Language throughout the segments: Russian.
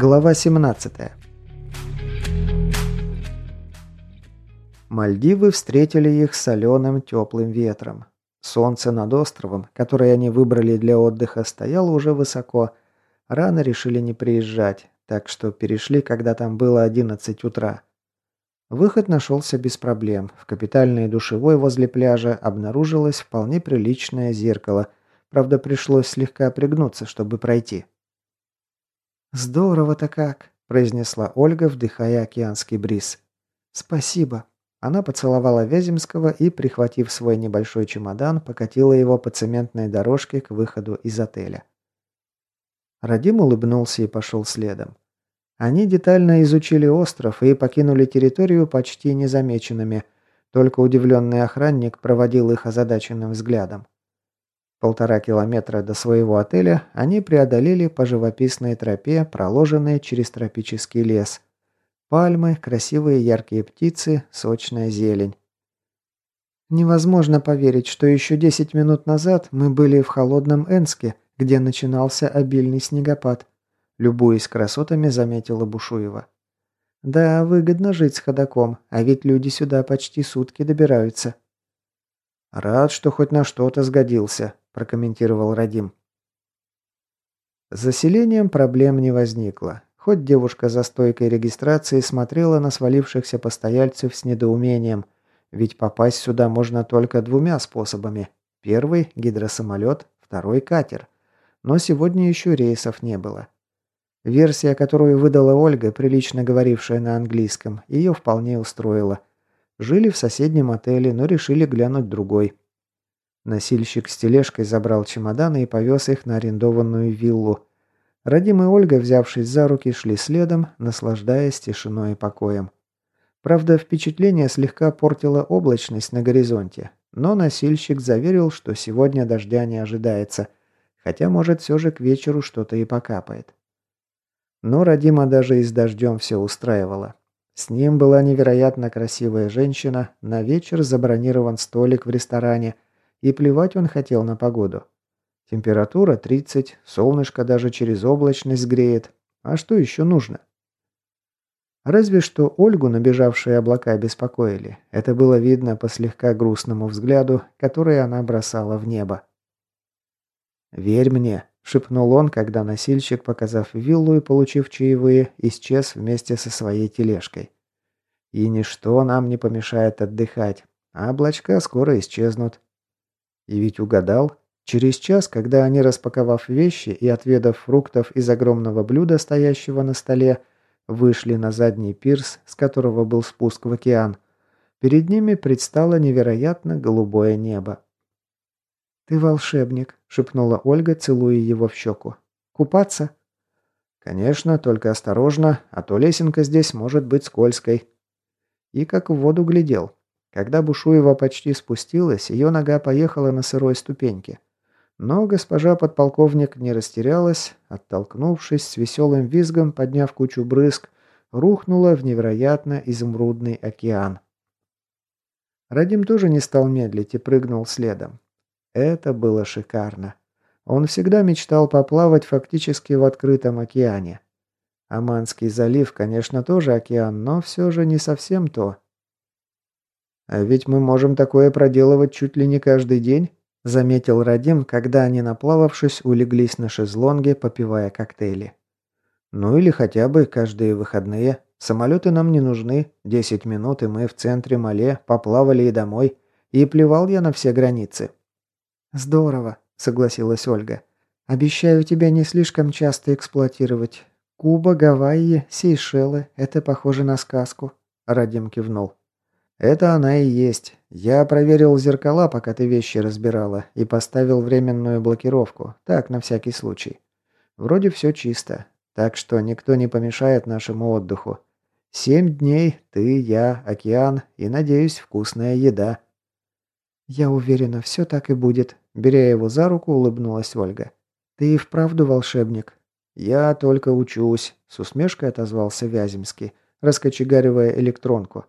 Глава 17. Мальдивы встретили их соленым теплым ветром. Солнце над островом, который они выбрали для отдыха, стояло уже высоко. Рано решили не приезжать, так что перешли, когда там было 11 утра. Выход нашелся без проблем. В капитальной душевой возле пляжа обнаружилось вполне приличное зеркало. Правда, пришлось слегка пригнуться, чтобы пройти. «Здорово-то как!» – произнесла Ольга, вдыхая океанский бриз. «Спасибо!» Она поцеловала Вяземского и, прихватив свой небольшой чемодан, покатила его по цементной дорожке к выходу из отеля. Радим улыбнулся и пошел следом. Они детально изучили остров и покинули территорию почти незамеченными, только удивленный охранник проводил их озадаченным взглядом. Полтора километра до своего отеля они преодолели по живописной тропе, проложенной через тропический лес. Пальмы, красивые яркие птицы, сочная зелень. Невозможно поверить, что еще 10 минут назад мы были в холодном Энске, где начинался обильный снегопад. Любуясь красотами, заметила Бушуева. Да, выгодно жить с ходаком, а ведь люди сюда почти сутки добираются. Рад, что хоть на что-то сгодился, прокомментировал Радим. С заселением проблем не возникло. Хоть девушка за стойкой регистрации смотрела на свалившихся постояльцев с недоумением, ведь попасть сюда можно только двумя способами. Первый – гидросамолет, второй – катер. Но сегодня еще рейсов не было. Версия, которую выдала Ольга, прилично говорившая на английском, ее вполне устроила. Жили в соседнем отеле, но решили глянуть другой – Носильщик с тележкой забрал чемоданы и повез их на арендованную виллу. Радим и Ольга, взявшись за руки, шли следом, наслаждаясь тишиной и покоем. Правда, впечатление слегка портила облачность на горизонте, но носильщик заверил, что сегодня дождя не ожидается, хотя, может, все же к вечеру что-то и покапает. Но Радима даже и с дождем все устраивало. С ним была невероятно красивая женщина, на вечер забронирован столик в ресторане – и плевать он хотел на погоду. Температура 30, солнышко даже через облачность греет. А что еще нужно? Разве что Ольгу набежавшие облака беспокоили. Это было видно по слегка грустному взгляду, который она бросала в небо. «Верь мне», — шепнул он, когда носильщик, показав виллу и получив чаевые, исчез вместе со своей тележкой. «И ничто нам не помешает отдыхать, а облачка скоро исчезнут. И ведь угадал. Через час, когда они, распаковав вещи и отведав фруктов из огромного блюда, стоящего на столе, вышли на задний пирс, с которого был спуск в океан, перед ними предстало невероятно голубое небо. «Ты волшебник», — шепнула Ольга, целуя его в щеку. «Купаться?» «Конечно, только осторожно, а то лесенка здесь может быть скользкой». И как в воду глядел. Когда Бушуева почти спустилась, ее нога поехала на сырой ступеньке. Но госпожа подполковник не растерялась, оттолкнувшись с веселым визгом, подняв кучу брызг, рухнула в невероятно изумрудный океан. Радим тоже не стал медлить и прыгнул следом. Это было шикарно. Он всегда мечтал поплавать фактически в открытом океане. Аманский залив, конечно, тоже океан, но все же не совсем то. «А ведь мы можем такое проделывать чуть ли не каждый день», заметил Радим, когда они, наплававшись, улеглись на шезлонге, попивая коктейли. «Ну или хотя бы каждые выходные. Самолеты нам не нужны. Десять минут, и мы в центре Мале, поплавали и домой. И плевал я на все границы». «Здорово», — согласилась Ольга. «Обещаю тебя не слишком часто эксплуатировать. Куба, Гавайи, Сейшелы — это похоже на сказку», — Радим кивнул. «Это она и есть. Я проверил зеркала, пока ты вещи разбирала, и поставил временную блокировку. Так, на всякий случай. Вроде все чисто. Так что никто не помешает нашему отдыху. Семь дней, ты, я, океан и, надеюсь, вкусная еда». «Я уверена, все так и будет», — беря его за руку, улыбнулась Ольга. «Ты и вправду волшебник». «Я только учусь», — с усмешкой отозвался Вяземский, раскочегаривая электронку.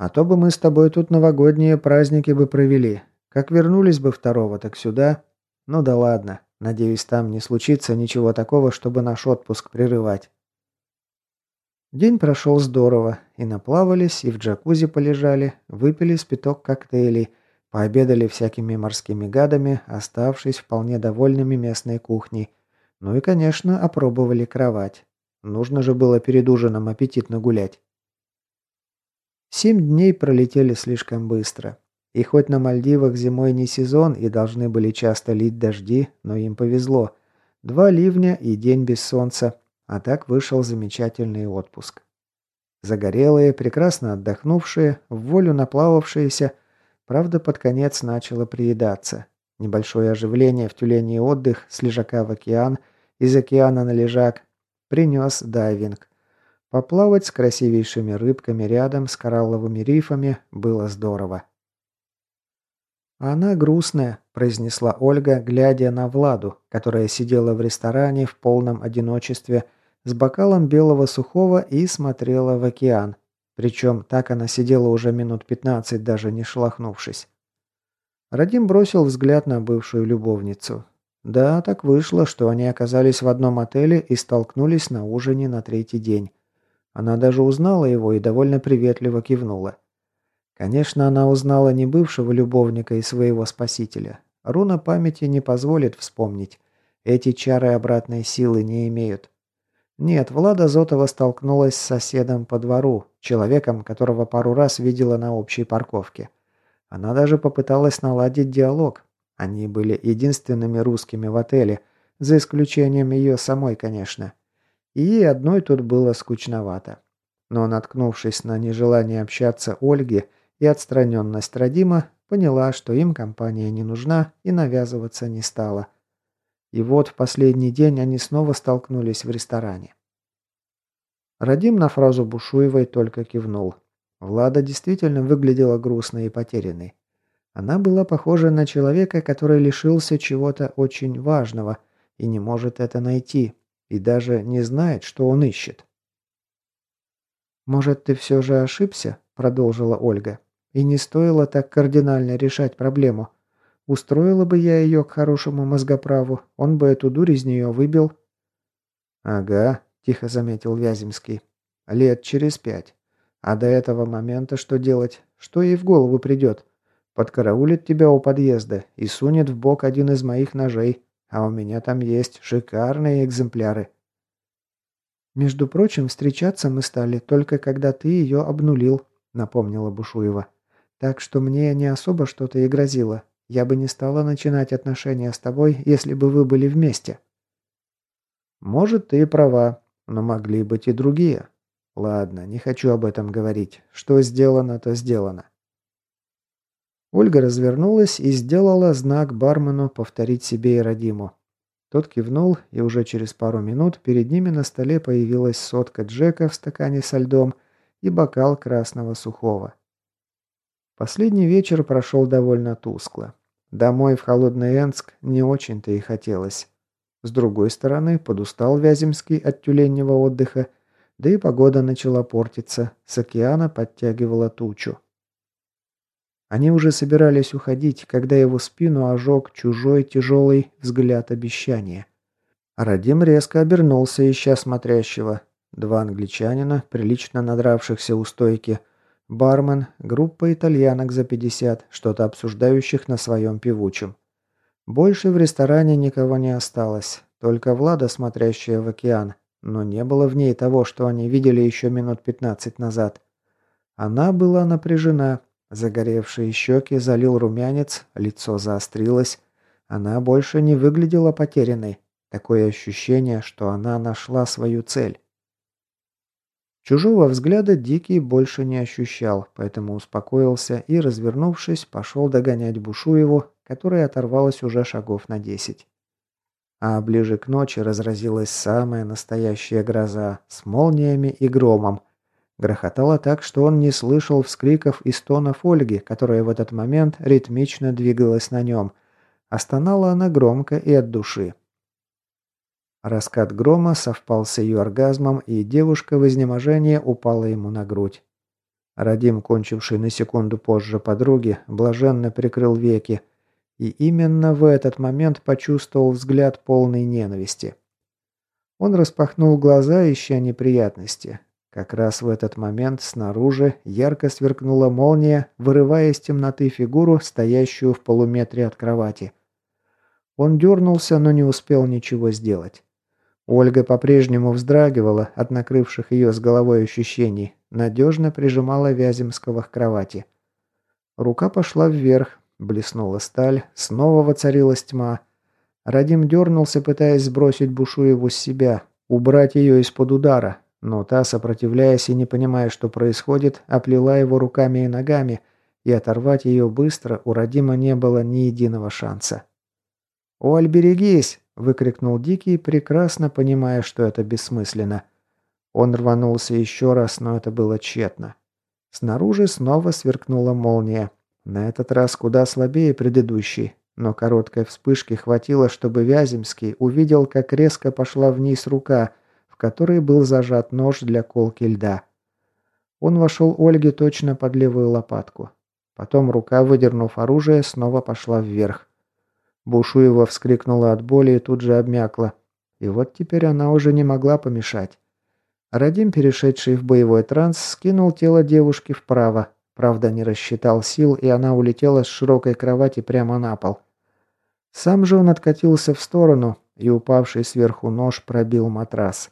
А то бы мы с тобой тут новогодние праздники бы провели. Как вернулись бы второго, так сюда. Ну да ладно. Надеюсь, там не случится ничего такого, чтобы наш отпуск прерывать. День прошел здорово, и наплавались, и в джакузи полежали, выпили спиток коктейлей, пообедали всякими морскими гадами, оставшись вполне довольными местной кухней. Ну и, конечно, опробовали кровать. Нужно же было перед ужином аппетитно гулять. Семь дней пролетели слишком быстро. И хоть на Мальдивах зимой не сезон и должны были часто лить дожди, но им повезло. Два ливня и день без солнца, а так вышел замечательный отпуск. Загорелые, прекрасно отдохнувшие, в волю наплававшиеся, правда, под конец начало приедаться. Небольшое оживление в тюлении отдых с лежака в океан, из океана на лежак, принес дайвинг. Поплавать с красивейшими рыбками рядом с коралловыми рифами было здорово. «Она грустная», – произнесла Ольга, глядя на Владу, которая сидела в ресторане в полном одиночестве с бокалом белого сухого и смотрела в океан. Причем так она сидела уже минут пятнадцать, даже не шлахнувшись. Радим бросил взгляд на бывшую любовницу. Да, так вышло, что они оказались в одном отеле и столкнулись на ужине на третий день. Она даже узнала его и довольно приветливо кивнула. Конечно, она узнала не бывшего любовника и своего спасителя. Руна памяти не позволит вспомнить. Эти чары обратной силы не имеют. Нет, Влада Зотова столкнулась с соседом по двору, человеком, которого пару раз видела на общей парковке. Она даже попыталась наладить диалог. Они были единственными русскими в отеле, за исключением ее самой, конечно. И ей одной тут было скучновато. Но наткнувшись на нежелание общаться Ольги, и отстраненность Радима поняла, что им компания не нужна и навязываться не стала. И вот в последний день они снова столкнулись в ресторане. Радим на фразу Бушуевой только кивнул. Влада действительно выглядела грустной и потерянной. Она была похожа на человека, который лишился чего-то очень важного и не может это найти, и даже не знает, что он ищет. «Может, ты все же ошибся?» – продолжила Ольга. И не стоило так кардинально решать проблему. Устроила бы я ее к хорошему мозгоправу, он бы эту дурь из нее выбил. «Ага», – тихо заметил Вяземский. «Лет через пять. А до этого момента что делать? Что ей в голову придет? Подкараулит тебя у подъезда и сунет в бок один из моих ножей, а у меня там есть шикарные экземпляры». «Между прочим, встречаться мы стали только когда ты ее обнулил», — напомнила Бушуева. Так что мне не особо что-то и грозило. Я бы не стала начинать отношения с тобой, если бы вы были вместе. Может, ты и права, но могли быть и другие. Ладно, не хочу об этом говорить. Что сделано, то сделано. Ольга развернулась и сделала знак бармену повторить себе и Радиму. Тот кивнул, и уже через пару минут перед ними на столе появилась сотка Джека в стакане со льдом и бокал красного сухого. Последний вечер прошел довольно тускло. Домой в холодный Энск не очень-то и хотелось. С другой стороны, подустал Вяземский от тюленнего отдыха, да и погода начала портиться, с океана подтягивала тучу. Они уже собирались уходить, когда его спину ожег чужой тяжелый взгляд обещания. Радим резко обернулся, ища смотрящего. Два англичанина, прилично надравшихся у стойки, Бармен, группа итальянок за 50, что-то обсуждающих на своем певучем. Больше в ресторане никого не осталось, только Влада, смотрящая в океан, но не было в ней того, что они видели еще минут 15 назад. Она была напряжена, загоревшие щеки залил румянец, лицо заострилось. Она больше не выглядела потерянной. Такое ощущение, что она нашла свою цель. Чужого взгляда Дикий больше не ощущал, поэтому успокоился и, развернувшись, пошел догонять Бушуеву, которая оторвалась уже шагов на десять. А ближе к ночи разразилась самая настоящая гроза с молниями и громом. Грохотало так, что он не слышал вскриков и стонов Ольги, которая в этот момент ритмично двигалась на нем. Остонала она громко и от души. Раскат грома совпал с ее оргазмом, и девушка в изнеможении упала ему на грудь. Радим, кончивший на секунду позже подруги, блаженно прикрыл веки, и именно в этот момент почувствовал взгляд полной ненависти. Он распахнул глаза, ища неприятности. Как раз в этот момент снаружи ярко сверкнула молния, вырывая из темноты фигуру, стоящую в полуметре от кровати. Он дернулся, но не успел ничего сделать. Ольга по-прежнему вздрагивала от накрывших ее с головой ощущений, надежно прижимала Вяземского к кровати. Рука пошла вверх, блеснула сталь, снова воцарилась тьма. Радим дернулся, пытаясь сбросить Бушуеву с себя, убрать ее из-под удара, но та, сопротивляясь и не понимая, что происходит, оплела его руками и ногами, и оторвать ее быстро у Радима не было ни единого шанса. «Оль, берегись!» – выкрикнул Дикий, прекрасно понимая, что это бессмысленно. Он рванулся еще раз, но это было тщетно. Снаружи снова сверкнула молния. На этот раз куда слабее предыдущей, но короткой вспышки хватило, чтобы Вяземский увидел, как резко пошла вниз рука, в которой был зажат нож для колки льда. Он вошел Ольге точно под левую лопатку. Потом рука, выдернув оружие, снова пошла вверх. Бушуева вскрикнула от боли и тут же обмякла. И вот теперь она уже не могла помешать. Радим, перешедший в боевой транс, скинул тело девушки вправо. Правда, не рассчитал сил, и она улетела с широкой кровати прямо на пол. Сам же он откатился в сторону, и упавший сверху нож пробил матрас.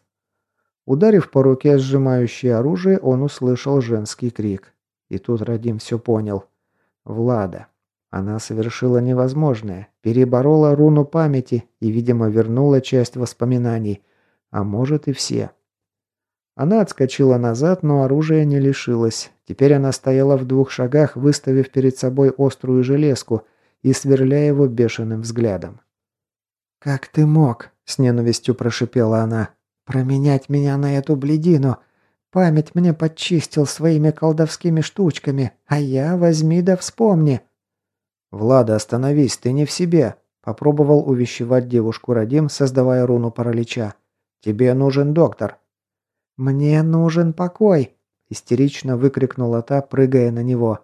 Ударив по руке сжимающей оружие, он услышал женский крик. И тут Радим все понял. Влада. Она совершила невозможное, переборола руну памяти и, видимо, вернула часть воспоминаний, а может и все. Она отскочила назад, но оружия не лишилась. Теперь она стояла в двух шагах, выставив перед собой острую железку и сверляя его бешеным взглядом. «Как ты мог?» – с ненавистью прошипела она. «Променять меня на эту бледину? Память мне подчистил своими колдовскими штучками, а я возьми да вспомни». «Влада, остановись, ты не в себе!» – попробовал увещевать девушку Радим, создавая руну паралича. «Тебе нужен доктор!» «Мне нужен покой!» – истерично выкрикнула та, прыгая на него.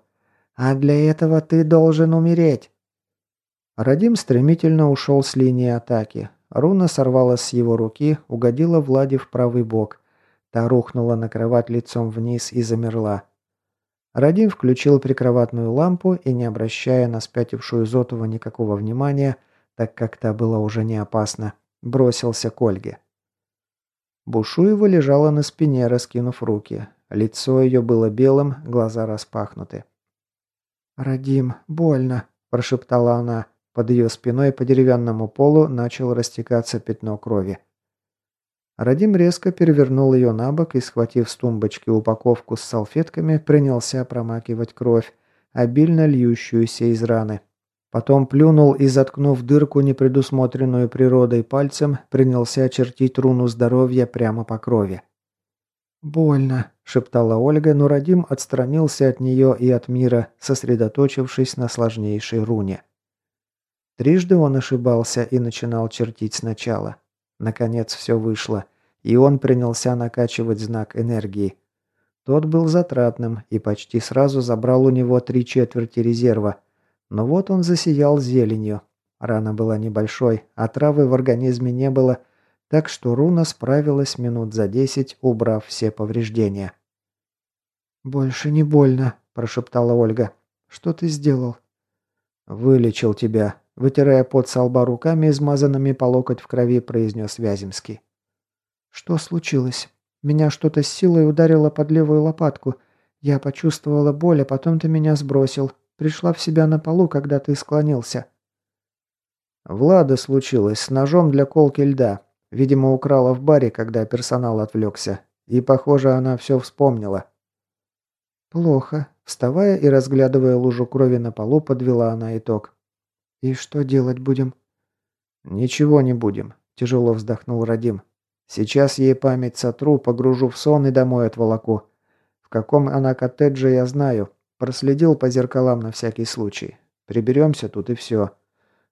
«А для этого ты должен умереть!» Радим стремительно ушел с линии атаки. Руна сорвалась с его руки, угодила Владе в правый бок. Та рухнула на кровать лицом вниз и замерла. Радим включил прикроватную лампу и, не обращая на спятившую Зотова никакого внимания, так как та была уже не опасна, бросился к Ольге. Бушуева лежала на спине, раскинув руки. Лицо ее было белым, глаза распахнуты. «Радим, больно», – прошептала она. Под ее спиной по деревянному полу начал растекаться пятно крови. Радим резко перевернул ее на бок и, схватив с тумбочки упаковку с салфетками, принялся промакивать кровь, обильно льющуюся из раны. Потом плюнул и, заткнув дырку, непредусмотренную природой пальцем, принялся чертить руну здоровья прямо по крови. «Больно», – шептала Ольга, но Радим отстранился от нее и от мира, сосредоточившись на сложнейшей руне. Трижды он ошибался и начинал чертить сначала. Наконец все вышло, и он принялся накачивать знак энергии. Тот был затратным и почти сразу забрал у него три четверти резерва – но вот он засиял зеленью. Рана была небольшой, а травы в организме не было, так что руна справилась минут за десять, убрав все повреждения. «Больше не больно», – прошептала Ольга. «Что ты сделал?» «Вылечил тебя», – вытирая пот со лба руками, измазанными по локоть в крови, произнес Вяземский. «Что случилось? Меня что-то с силой ударило под левую лопатку. Я почувствовала боль, а потом ты меня сбросил. Пришла в себя на полу, когда ты склонился». Влада случилось с ножом для колки льда. Видимо, украла в баре, когда персонал отвлекся. И, похоже, она все вспомнила. «Плохо». Вставая и разглядывая лужу крови на полу, подвела она итог. «И что делать будем?» «Ничего не будем», – тяжело вздохнул Радим. «Сейчас ей память сотру, погружу в сон и домой отволоку. В каком она коттедже, я знаю. Проследил по зеркалам на всякий случай. Приберемся тут и все.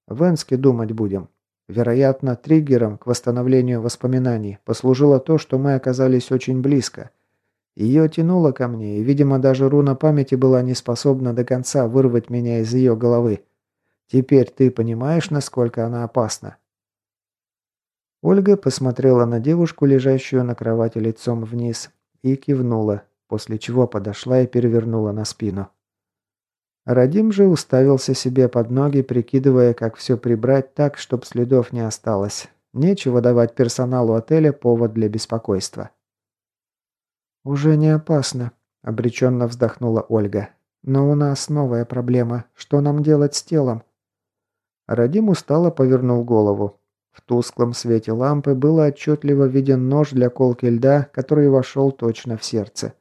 В Энске думать будем. Вероятно, триггером к восстановлению воспоминаний послужило то, что мы оказались очень близко. Ее тянуло ко мне, и, видимо, даже руна памяти была не способна до конца вырвать меня из ее головы. Теперь ты понимаешь, насколько она опасна?» Ольга посмотрела на девушку, лежащую на кровати лицом вниз, и кивнула, после чего подошла и перевернула на спину. Радим же уставился себе под ноги, прикидывая, как все прибрать так, чтобы следов не осталось. Нечего давать персоналу отеля повод для беспокойства. «Уже не опасно», – обреченно вздохнула Ольга. «Но у нас новая проблема. Что нам делать с телом?» Радим устало повернул голову. В тусклом свете лампы было отчетливо виден нож для колки льда, который вошел точно в сердце.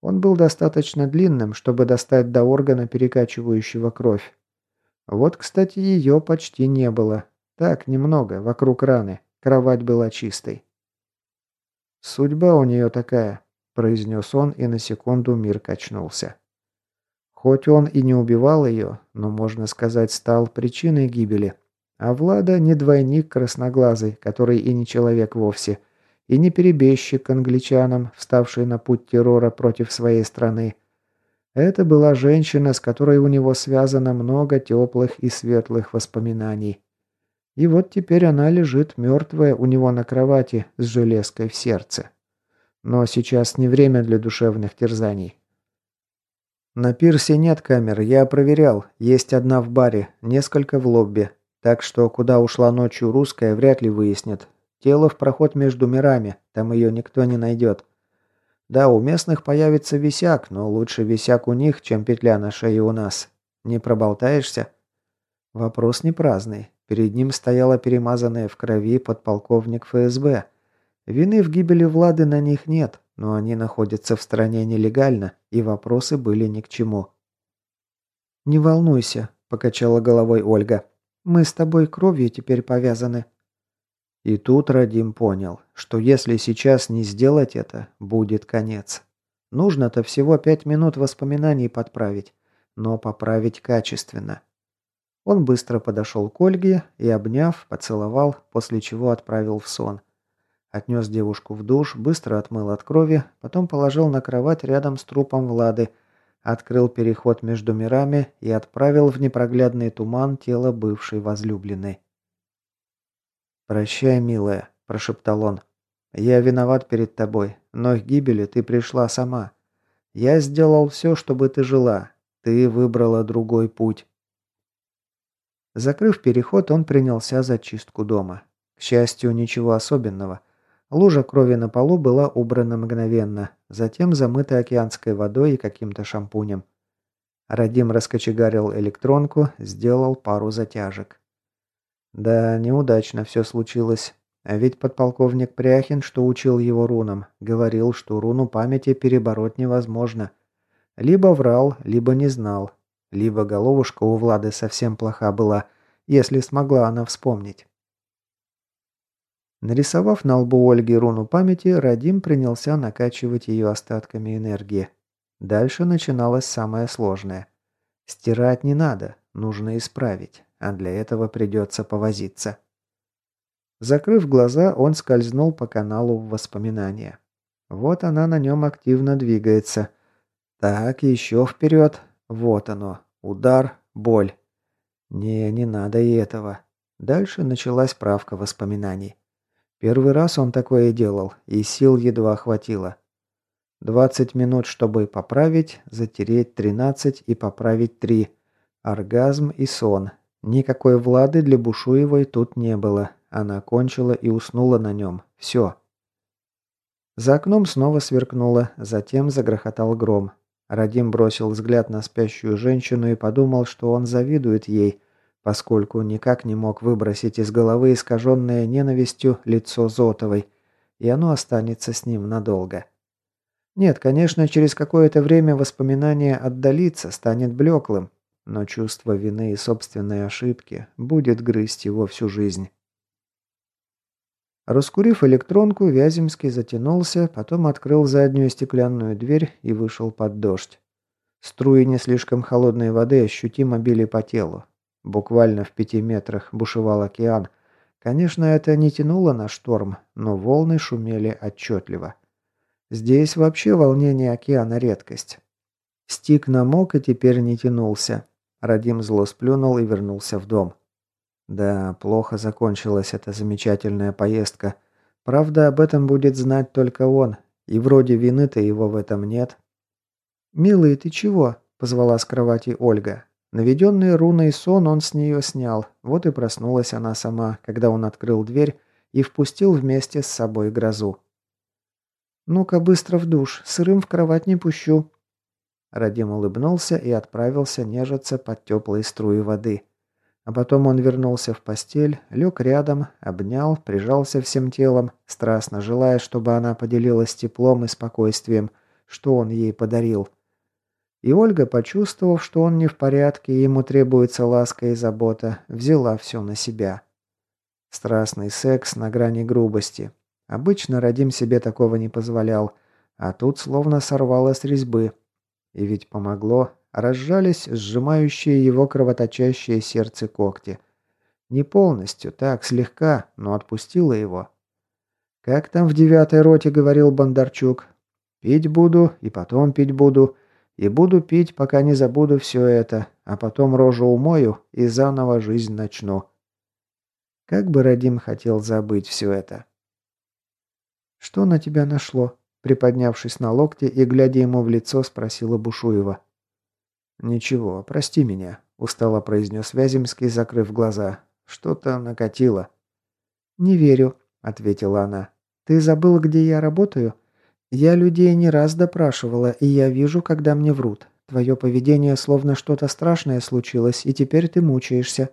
Он был достаточно длинным, чтобы достать до органа, перекачивающего кровь. Вот, кстати, ее почти не было. Так, немного, вокруг раны. Кровать была чистой. «Судьба у нее такая», – произнес он, и на секунду мир качнулся. Хоть он и не убивал ее, но, можно сказать, стал причиной гибели. А Влада не двойник красноглазый, который и не человек вовсе – и не перебежчик англичанам, вставший на путь террора против своей страны. Это была женщина, с которой у него связано много теплых и светлых воспоминаний. И вот теперь она лежит мертвая у него на кровати с железкой в сердце. Но сейчас не время для душевных терзаний. На пирсе нет камер, я проверял. Есть одна в баре, несколько в лобби. Так что куда ушла ночью русская, вряд ли выяснят. Тело в проход между мирами, там ее никто не найдет. Да, у местных появится висяк, но лучше висяк у них, чем петля на шее у нас. Не проболтаешься? Вопрос не праздный. Перед ним стояла перемазанная в крови подполковник ФСБ. Вины в гибели Влады на них нет, но они находятся в стране нелегально, и вопросы были ни к чему. «Не волнуйся», – покачала головой Ольга. «Мы с тобой кровью теперь повязаны. И тут Радим понял, что если сейчас не сделать это, будет конец. Нужно-то всего пять минут воспоминаний подправить, но поправить качественно. Он быстро подошел к Ольге и, обняв, поцеловал, после чего отправил в сон. Отнес девушку в душ, быстро отмыл от крови, потом положил на кровать рядом с трупом Влады, открыл переход между мирами и отправил в непроглядный туман тело бывшей возлюбленной. «Прощай, милая», – прошептал он. «Я виноват перед тобой, но к гибели ты пришла сама. Я сделал все, чтобы ты жила. Ты выбрала другой путь». Закрыв переход, он принялся за чистку дома. К счастью, ничего особенного. Лужа крови на полу была убрана мгновенно, затем замыта океанской водой и каким-то шампунем. Радим раскочегарил электронку, сделал пару затяжек. Да, неудачно все случилось. А ведь подполковник Пряхин, что учил его рунам, говорил, что руну памяти перебороть невозможно. Либо врал, либо не знал. Либо головушка у Влады совсем плоха была, если смогла она вспомнить. Нарисовав на лбу Ольги руну памяти, Радим принялся накачивать ее остатками энергии. Дальше начиналось самое сложное. Стирать не надо, нужно исправить а для этого придется повозиться. Закрыв глаза, он скользнул по каналу в воспоминания. Вот она на нем активно двигается. Так, еще вперед. Вот оно. Удар, боль. Не, не надо и этого. Дальше началась правка воспоминаний. Первый раз он такое делал, и сил едва хватило. 20 минут, чтобы поправить, затереть 13 и поправить 3. Оргазм и сон. Никакой Влады для Бушуевой тут не было. Она кончила и уснула на нем. Все. За окном снова сверкнуло, затем загрохотал гром. Радим бросил взгляд на спящую женщину и подумал, что он завидует ей, поскольку никак не мог выбросить из головы искаженное ненавистью лицо Зотовой, и оно останется с ним надолго. Нет, конечно, через какое-то время воспоминание отдалится, станет блеклым, но чувство вины и собственной ошибки будет грызть его всю жизнь. Раскурив электронку, Вяземский затянулся, потом открыл заднюю стеклянную дверь и вышел под дождь. Струи не слишком холодной воды ощутимо били по телу. Буквально в пяти метрах бушевал океан. Конечно, это не тянуло на шторм, но волны шумели отчетливо. Здесь вообще волнение океана редкость. Стик намок и теперь не тянулся. Радим зло сплюнул и вернулся в дом. Да, плохо закончилась эта замечательная поездка. Правда, об этом будет знать только он. И вроде вины-то его в этом нет. «Милый, ты чего?» – позвала с кровати Ольга. Наведенный руной сон он с нее снял. Вот и проснулась она сама, когда он открыл дверь и впустил вместе с собой грозу. «Ну-ка быстро в душ, сырым в кровать не пущу». Радим улыбнулся и отправился нежиться под теплые струи воды. А потом он вернулся в постель, лег рядом, обнял, прижался всем телом, страстно желая, чтобы она поделилась теплом и спокойствием, что он ей подарил. И Ольга, почувствовав, что он не в порядке и ему требуется ласка и забота, взяла все на себя. Страстный секс на грани грубости. Обычно Радим себе такого не позволял, а тут словно сорвало с резьбы. И ведь помогло, разжались сжимающие его кровоточащее сердце когти. Не полностью, так, слегка, но отпустило его. Как там в девятой роте говорил Бондарчук? «Пить буду, и потом пить буду, и буду пить, пока не забуду все это, а потом рожу умою и заново жизнь начну». Как бы Радим хотел забыть все это. «Что на тебя нашло?» Приподнявшись на локте и глядя ему в лицо, спросила Бушуева. «Ничего, прости меня», – устало произнес Вяземский, закрыв глаза. «Что-то накатило». «Не верю», – ответила она. «Ты забыл, где я работаю? Я людей не раз допрашивала, и я вижу, когда мне врут. Твое поведение словно что-то страшное случилось, и теперь ты мучаешься».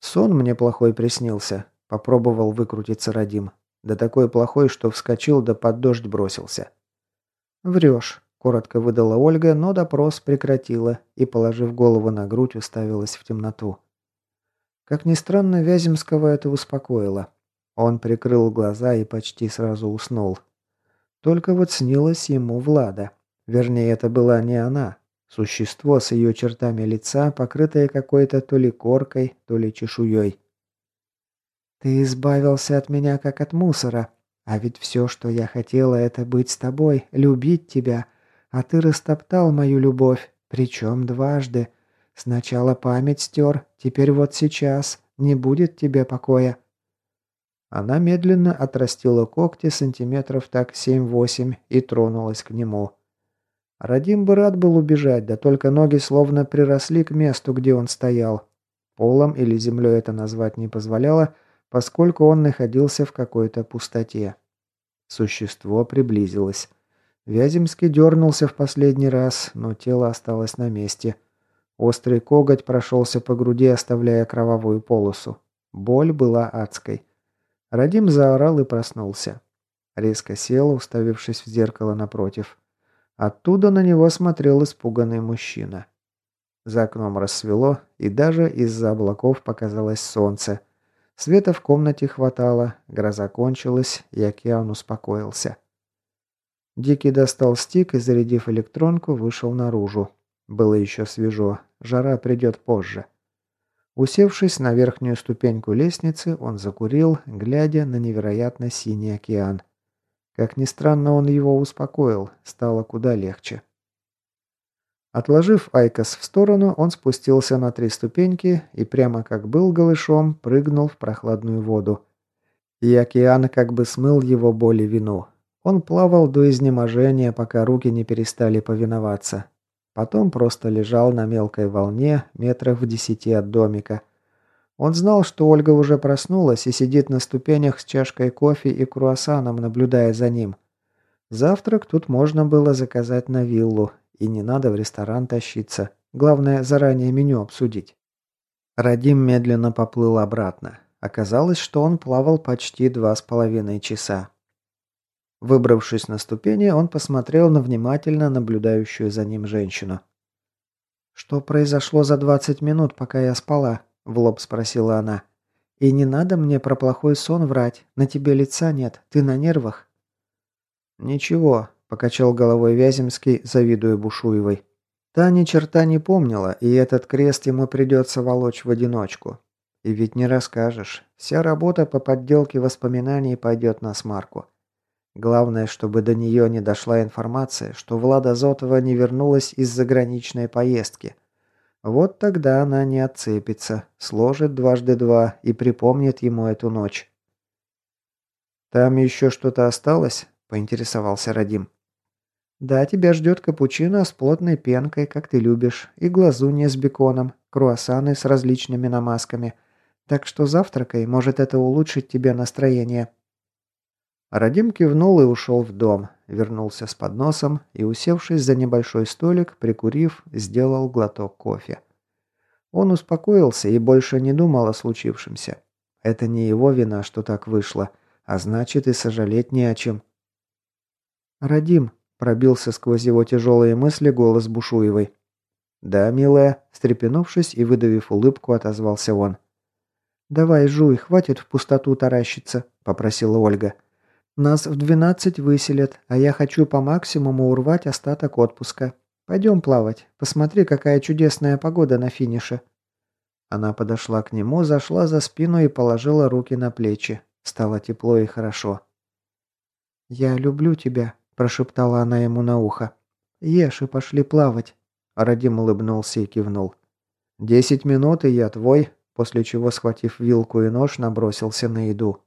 «Сон мне плохой приснился», – попробовал выкрутиться Радим. Да такой плохой, что вскочил да под дождь бросился. «Врешь», Коротко выдала Ольга, но допрос прекратила и, положив голову на грудь, уставилась в темноту. Как ни странно, Вяземского это успокоило. Он прикрыл глаза и почти сразу уснул. Только вот снилась ему Влада. Вернее, это была не она. Существо с ее чертами лица, покрытое какой-то то ли коркой, то ли чешуей. «Ты избавился от меня, как от мусора. А ведь все, что я хотела, это быть с тобой, любить тебя, а ты растоптал мою любовь, причем дважды. Сначала память стер, теперь вот сейчас. Не будет тебе покоя». Она медленно отрастила когти сантиметров так семь-восемь и тронулась к нему. Радим бы рад был убежать, да только ноги словно приросли к месту, где он стоял. Полом или землей это назвать не позволяло, поскольку он находился в какой-то пустоте. Существо приблизилось. Вяземский дернулся в последний раз, но тело осталось на месте. Острый коготь прошелся по груди, оставляя кровавую полосу. Боль была адской. Радим заорал и проснулся. Резко сел, уставившись в зеркало напротив. Оттуда на него смотрел испуганный мужчина. За окном рассвело, и даже из-за облаков показалось солнце. Света в комнате хватало, гроза кончилась, и океан успокоился. Дикий достал стик и, зарядив электронку, вышел наружу. Было еще свежо, жара придет позже. Усевшись на верхнюю ступеньку лестницы, он закурил, глядя на невероятно синий океан. Как ни странно, он его успокоил, стало куда легче. Отложив IQOS в сторону, он спустился на три ступеньки и прямо как был голышом, прыгнул в прохладную воду. И океан как бы смыл его боль и вину. Он плавал до изнеможения, пока руки не перестали повиноваться. Потом просто лежал на мелкой волне, метрах в десяти от домика. Он знал, что Ольга уже проснулась и сидит на ступенях с чашкой кофе и круассаном, наблюдая за ним. Завтрак тут можно было заказать на виллу, и не надо в ресторан тащиться. Главное, заранее меню обсудить. Радим медленно поплыл обратно. Оказалось, что он плавал почти два с половиной часа. Выбравшись на ступени, он посмотрел на внимательно наблюдающую за ним женщину. «Что произошло за 20 минут, пока я спала?» – в лоб спросила она. «И не надо мне про плохой сон врать. На тебе лица нет, ты на нервах». «Ничего», – покачал головой Вяземский, завидуя Бушуевой. Та ни черта не помнила, и этот крест ему придется волочь в одиночку. И ведь не расскажешь. Вся работа по подделке воспоминаний пойдет на смарку. Главное, чтобы до нее не дошла информация, что Влада Зотова не вернулась из заграничной поездки. Вот тогда она не отцепится, сложит дважды два и припомнит ему эту ночь. «Там еще что-то осталось?» – поинтересовался Радим. «Да, тебя ждет капучино с плотной пенкой, как ты любишь, и глазунья с беконом, круассаны с различными намазками. Так что завтракай, может это улучшить тебе настроение». Радим кивнул и ушел в дом, вернулся с подносом и, усевшись за небольшой столик, прикурив, сделал глоток кофе. Он успокоился и больше не думал о случившемся. Это не его вина, что так вышло, а значит и сожалеть не о чем. «Радим», – пробился сквозь его тяжелые мысли голос Бушуевой. «Да, милая», – встрепенувшись и выдавив улыбку, отозвался он. «Давай, жуй, хватит в пустоту таращиться», – попросила Ольга. Нас в двенадцать выселят, а я хочу по максимуму урвать остаток отпуска. Пойдем плавать. Посмотри, какая чудесная погода на финише». Она подошла к нему, зашла за спину и положила руки на плечи. Стало тепло и хорошо. «Я люблю тебя», – прошептала она ему на ухо. «Ешь и пошли плавать». Радим улыбнулся и кивнул. «Десять минут, и я твой», после чего, схватив вилку и нож, набросился на еду.